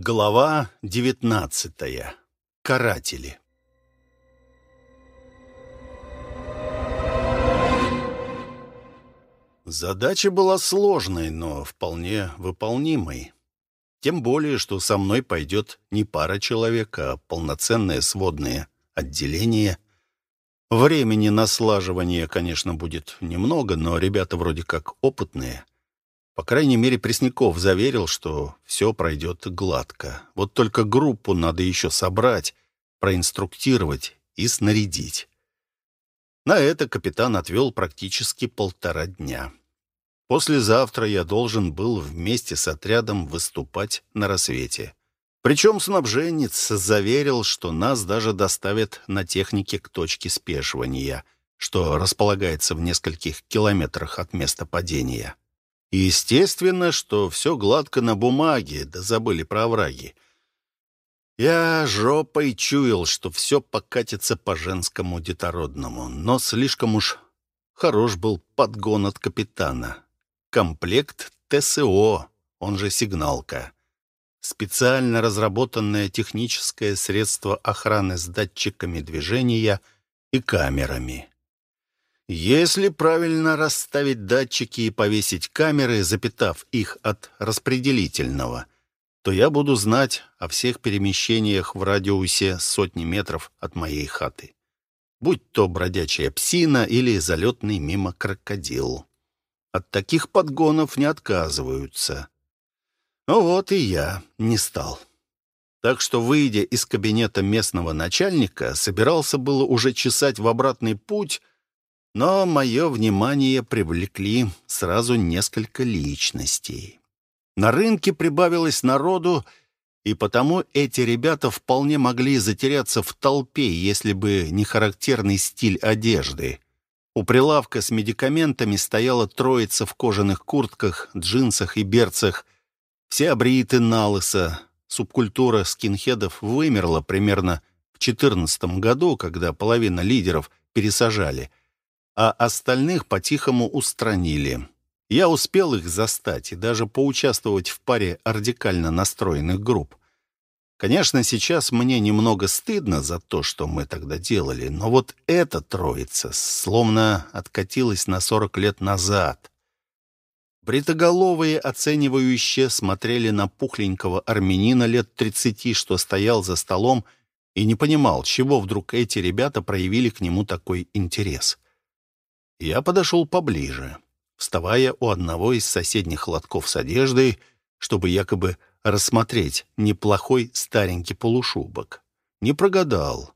Глава девятнадцатая. Каратели. Задача была сложной, но вполне выполнимой. Тем более, что со мной пойдет не пара человек, а полноценное сводное отделение. Времени на слаживание, конечно, будет немного, но ребята вроде как опытные. По крайней мере, Пресняков заверил, что все пройдет гладко. Вот только группу надо еще собрать, проинструктировать и снарядить. На это капитан отвел практически полтора дня. Послезавтра я должен был вместе с отрядом выступать на рассвете. Причем снабженец заверил, что нас даже доставят на технике к точке спешивания, что располагается в нескольких километрах от места падения. Естественно, что все гладко на бумаге, да забыли про овраги. Я жопой чуял, что все покатится по женскому детородному, но слишком уж хорош был подгон от капитана. Комплект ТСО, он же сигналка. Специально разработанное техническое средство охраны с датчиками движения и камерами. Если правильно расставить датчики и повесить камеры, запитав их от распределительного, то я буду знать о всех перемещениях в радиусе сотни метров от моей хаты. Будь то бродячая псина или залетный мимо крокодил. От таких подгонов не отказываются. Ну вот и я не стал. Так что, выйдя из кабинета местного начальника, собирался было уже чесать в обратный путь, но мое внимание привлекли сразу несколько личностей. На рынке прибавилось народу, и потому эти ребята вполне могли затеряться в толпе, если бы не характерный стиль одежды. У прилавка с медикаментами стояла троица в кожаных куртках, джинсах и берцах. Все обриты на лысо. Субкультура скинхедов вымерла примерно в 14 году, когда половина лидеров пересажали а остальных по-тихому устранили. Я успел их застать и даже поучаствовать в паре радикально настроенных групп. Конечно, сейчас мне немного стыдно за то, что мы тогда делали, но вот эта троица словно откатилась на 40 лет назад. Бритоголовые оценивающие смотрели на пухленького армянина лет 30, что стоял за столом, и не понимал, чего вдруг эти ребята проявили к нему такой интерес. Я подошел поближе, вставая у одного из соседних лотков с одеждой, чтобы якобы рассмотреть неплохой старенький полушубок. Не прогадал.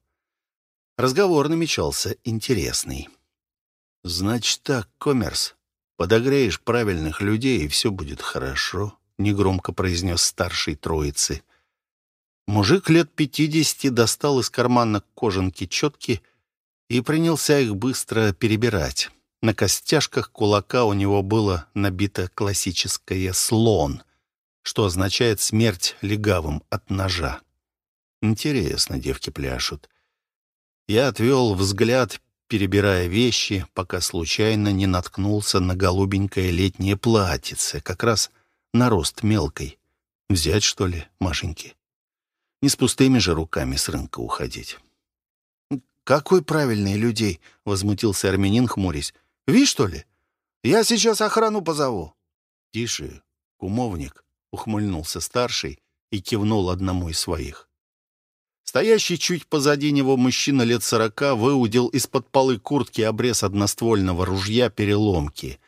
Разговор намечался интересный. «Значит так, коммерс, подогреешь правильных людей, и все будет хорошо», — негромко произнес старший троицы. Мужик лет пятидесяти достал из кармана кожанки четки и принялся их быстро перебирать. На костяшках кулака у него было набито классическое «слон», что означает «смерть легавым от ножа». Интересно, девки пляшут. Я отвел взгляд, перебирая вещи, пока случайно не наткнулся на голубенькое летнее платьице, как раз на рост мелкой. Взять, что ли, Машеньки? Не с пустыми же руками с рынка уходить. «Какой правильный людей!» — возмутился армянин, хмурясь. «Ви, что ли? Я сейчас охрану позову». «Тише, кумовник», — ухмыльнулся старший и кивнул одному из своих. Стоящий чуть позади него мужчина лет сорока выудил из-под полы куртки обрез одноствольного ружья переломки.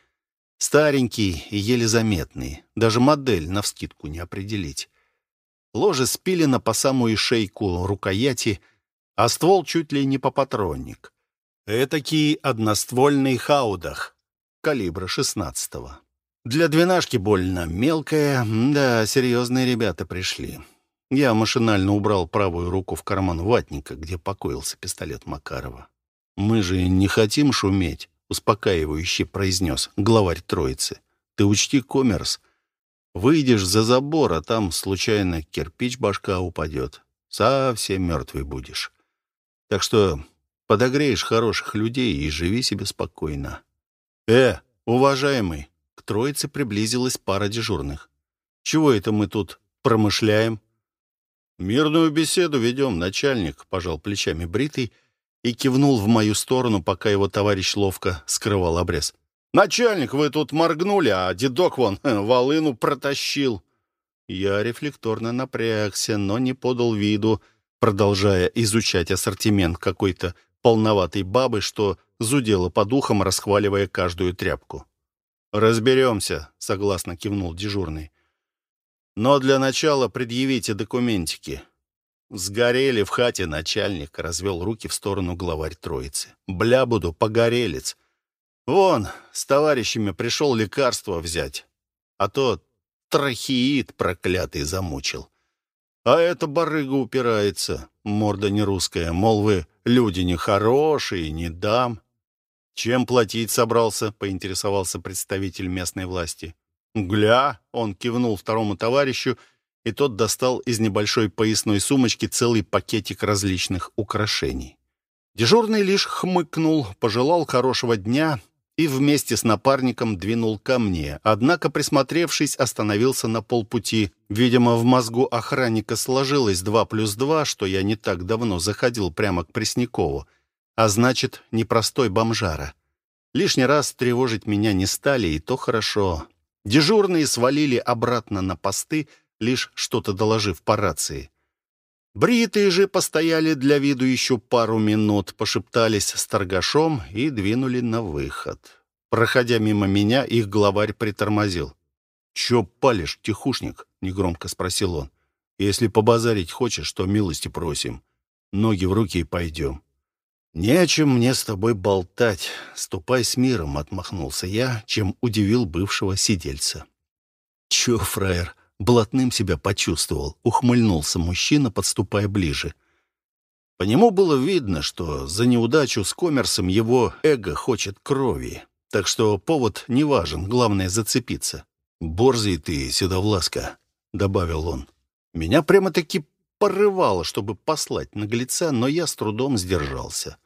Старенький и еле заметный, даже модель навскидку не определить. Ложе спилено по самую шейку рукояти — а ствол чуть ли не по патронник. Этакий одноствольный хаудах, калибра шестнадцатого. Для двенашки больно мелкая, да, серьезные ребята пришли. Я машинально убрал правую руку в карман ватника, где покоился пистолет Макарова. «Мы же не хотим шуметь», — успокаивающе произнес главарь троицы. «Ты учти, коммерс. Выйдешь за забор, а там случайно кирпич башка упадет. Совсем мертвый будешь. Так что подогреешь хороших людей и живи себе спокойно. Э, уважаемый, к троице приблизилась пара дежурных. Чего это мы тут промышляем? «Мирную беседу ведем, начальник», — пожал плечами бритый и кивнул в мою сторону, пока его товарищ ловко скрывал обрез. «Начальник, вы тут моргнули, а дедок вон волыну протащил». Я рефлекторно напрягся, но не подал виду, продолжая изучать ассортимент какой-то полноватой бабы, что зудела по духам, расхваливая каждую тряпку. «Разберемся», — согласно кивнул дежурный. «Но для начала предъявите документики». «Сгорели в хате начальник», — развел руки в сторону главарь троицы. «Бля буду, погорелец. Вон, с товарищами пришел лекарство взять. А то трахеид проклятый замучил. А эта барыга упирается, морда не русская, мол, вы люди нехорошие, не дам. «Чем платить собрался?» — поинтересовался представитель местной власти. «Гля!» — он кивнул второму товарищу, и тот достал из небольшой поясной сумочки целый пакетик различных украшений. Дежурный лишь хмыкнул, пожелал хорошего дня и вместе с напарником двинул ко мне, однако, присмотревшись, остановился на полпути. Видимо, в мозгу охранника сложилось два плюс два, что я не так давно заходил прямо к Преснякову а значит, непростой бомжара. Лишний раз тревожить меня не стали, и то хорошо. Дежурные свалили обратно на посты, лишь что-то доложив по рации. Бритые же постояли для виду еще пару минут, пошептались с торгашом и двинули на выход. Проходя мимо меня, их главарь притормозил. «Че палишь, тихушник?» — негромко спросил он. «Если побазарить хочешь, то милости просим. Ноги в руки и пойдем». «Не о чем мне с тобой болтать. Ступай с миром», — отмахнулся я, чем удивил бывшего сидельца. «Чё, фраер, блатным себя почувствовал?» — ухмыльнулся мужчина, подступая ближе. По нему было видно, что за неудачу с коммерсом его эго хочет крови. Так что повод не важен, главное — зацепиться. «Борзый ты, седовласка», — добавил он. Меня прямо-таки порывало, чтобы послать наглеца, но я с трудом сдержался.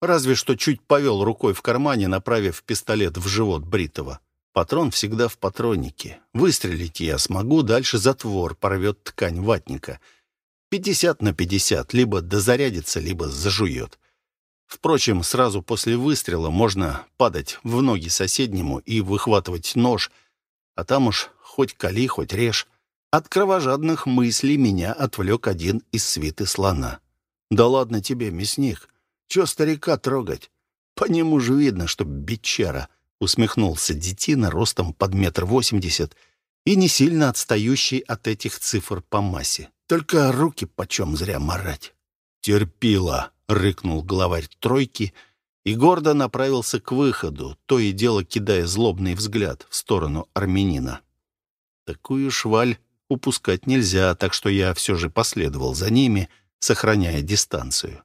Разве что чуть повел рукой в кармане, направив пистолет в живот Бритова. Патрон всегда в патроннике. Выстрелить я смогу, дальше затвор порвет ткань ватника. Пятьдесят на пятьдесят, либо дозарядится, либо зажует. Впрочем, сразу после выстрела можно падать в ноги соседнему и выхватывать нож, а там уж хоть кали, хоть режь. От кровожадных мыслей меня отвлек один из свиты слона. «Да ладно тебе, мясник!» Че старика трогать? По нему же видно, что бичара, усмехнулся детина ростом под метр восемьдесят и не сильно отстающий от этих цифр по массе. Только руки почем зря марать. Терпила, рыкнул главарь тройки и гордо направился к выходу, то и дело кидая злобный взгляд в сторону армянина. Такую шваль упускать нельзя, так что я все же последовал за ними, сохраняя дистанцию.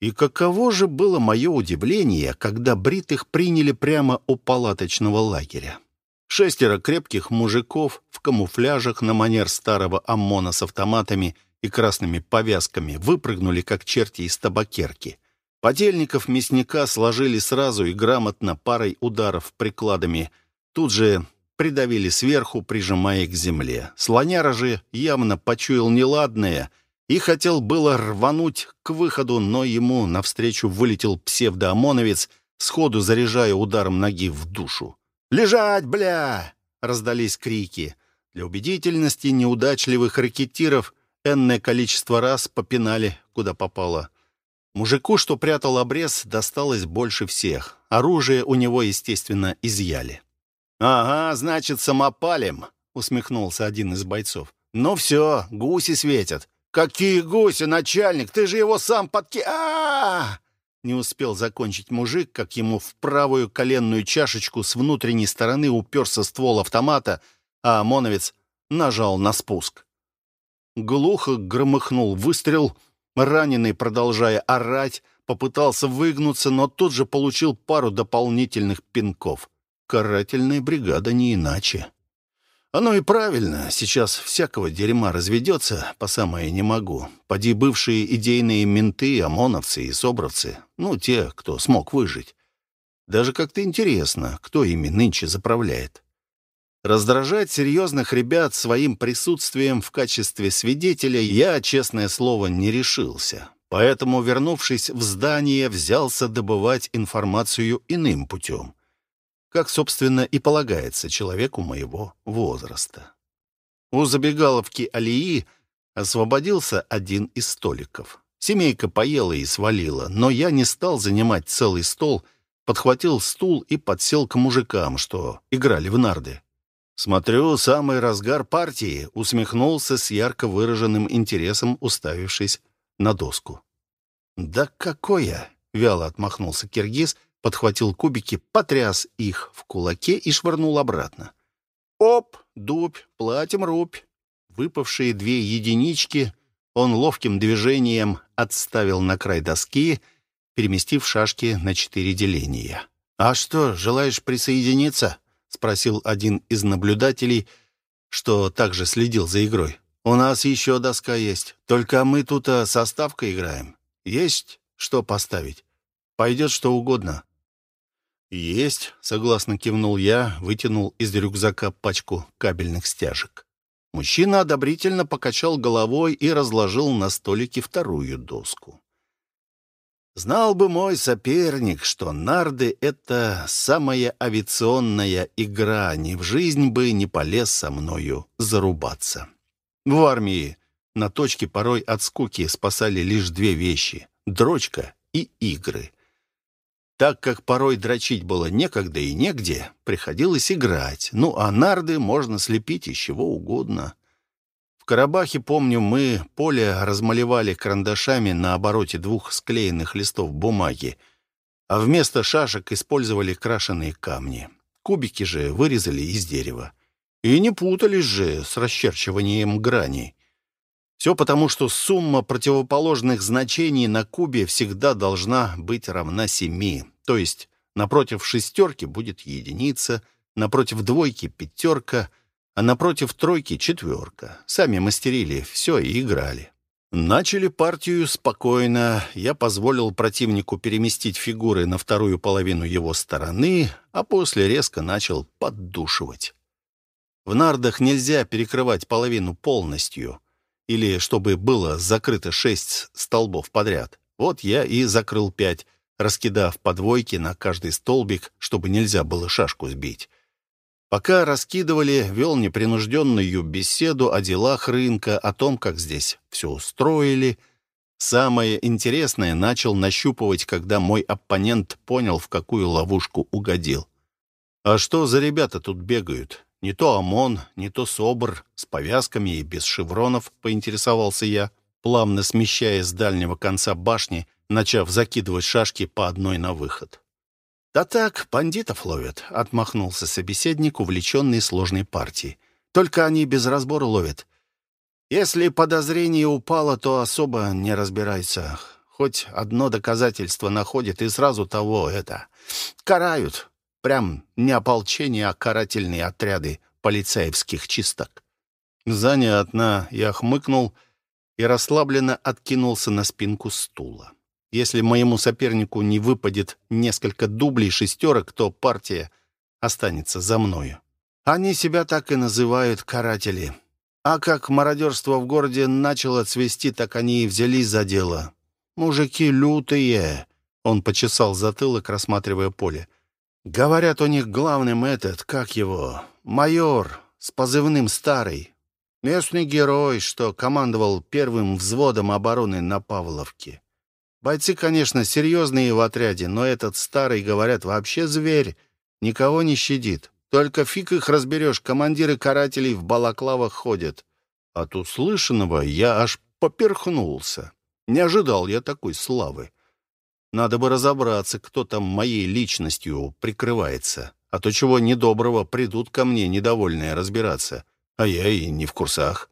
И каково же было мое удивление, когда бритых приняли прямо у палаточного лагеря. Шестеро крепких мужиков в камуфляжах на манер старого ОМОНа с автоматами и красными повязками выпрыгнули, как черти из табакерки. Подельников мясника сложили сразу и грамотно парой ударов прикладами. Тут же придавили сверху, прижимая к земле. Слоняра же явно почуял неладное — и хотел было рвануть к выходу, но ему навстречу вылетел псевдоомоновец, сходу заряжая ударом ноги в душу. «Лежать, бля!» — раздались крики. Для убедительности неудачливых ракетиров энное количество раз попинали, куда попало. Мужику, что прятал обрез, досталось больше всех. Оружие у него, естественно, изъяли. «Ага, значит, самопалем», — усмехнулся один из бойцов. «Ну все, гуси светят. «Какие гуси, начальник! Ты же его сам подки... а, Не успел закончить мужик, как ему в правую коленную чашечку с внутренней стороны уперся ствол автомата, а ОМОНовец нажал на спуск. Глухо громыхнул выстрел, раненый, продолжая орать, попытался выгнуться, но тут же получил пару дополнительных пинков. Карательная бригада не иначе. Оно и правильно. Сейчас всякого дерьма разведется, по самое не могу. Поди бывшие идейные менты, ОМОНовцы и СОБРовцы. Ну, те, кто смог выжить. Даже как-то интересно, кто ими нынче заправляет. Раздражать серьезных ребят своим присутствием в качестве свидетеля я, честное слово, не решился. Поэтому, вернувшись в здание, взялся добывать информацию иным путем. Как, собственно, и полагается человеку моего возраста. У забегаловки Алии освободился один из столиков. Семейка поела и свалила, но я не стал занимать целый стол, подхватил стул и подсел к мужикам, что играли в нарды. Смотрю, самый разгар партии усмехнулся с ярко выраженным интересом, уставившись на доску. «Да какое!» — вяло отмахнулся киргиз, подхватил кубики, потряс их в кулаке и швырнул обратно. «Оп! Дубь! Платим рубь!» Выпавшие две единички он ловким движением отставил на край доски, переместив шашки на четыре деления. «А что, желаешь присоединиться?» — спросил один из наблюдателей, что также следил за игрой. «У нас еще доска есть, только мы тут э, со ставкой играем. Есть что поставить? Пойдет что угодно». «Есть», — согласно кивнул я, вытянул из рюкзака пачку кабельных стяжек. Мужчина одобрительно покачал головой и разложил на столике вторую доску. Знал бы мой соперник, что нарды — это самая авиационная игра, ни в жизнь бы не полез со мною зарубаться. В армии на точке порой от скуки спасали лишь две вещи — дрочка и игры. Так как порой дрочить было некогда и негде, приходилось играть. Ну, а нарды можно слепить из чего угодно. В Карабахе, помню, мы поле размалевали карандашами на обороте двух склеенных листов бумаги, а вместо шашек использовали крашеные камни. Кубики же вырезали из дерева. И не путались же с расчерчиванием граней. Все потому, что сумма противоположных значений на кубе всегда должна быть равна семи. То есть напротив шестерки будет единица, напротив двойки — пятерка — а напротив тройки четверка. Сами мастерили все и играли. Начали партию спокойно. Я позволил противнику переместить фигуры на вторую половину его стороны, а после резко начал поддушивать. В нардах нельзя перекрывать половину полностью, или чтобы было закрыто шесть столбов подряд. Вот я и закрыл пять, раскидав по двойке на каждый столбик, чтобы нельзя было шашку сбить. Пока раскидывали, вел непринужденную беседу о делах рынка, о том, как здесь все устроили. Самое интересное начал нащупывать, когда мой оппонент понял, в какую ловушку угодил. А что за ребята тут бегают? Не то ОМОН, не то СОБР, с повязками и без шевронов, поинтересовался я, плавно смещаясь с дальнего конца башни, начав закидывать шашки по одной на выход. «Да так, бандитов ловят», — отмахнулся собеседник, увлеченный сложной партией. «Только они без разбора ловят. Если подозрение упало, то особо не разбирается. Хоть одно доказательство находит и сразу того это. Карают. Прям не ополчение, а карательные отряды полицейских чисток». Занятно. Я хмыкнул и расслабленно откинулся на спинку стула. Если моему сопернику не выпадет несколько дублей шестерок, то партия останется за мною. Они себя так и называют каратели. А как мародерство в городе начало цвести, так они и взялись за дело. Мужики лютые. Он почесал затылок, рассматривая поле. Говорят, у них главным этот, как его, майор с позывным «Старый». Местный герой, что командовал первым взводом обороны на Павловке. Бойцы, конечно, серьезные в отряде, но этот старый, говорят, вообще зверь. Никого не щадит. Только фиг их разберешь, командиры карателей в балаклавах ходят. От услышанного я аж поперхнулся. Не ожидал я такой славы. Надо бы разобраться, кто там моей личностью прикрывается. А то чего недоброго придут ко мне недовольные разбираться. А я и не в курсах.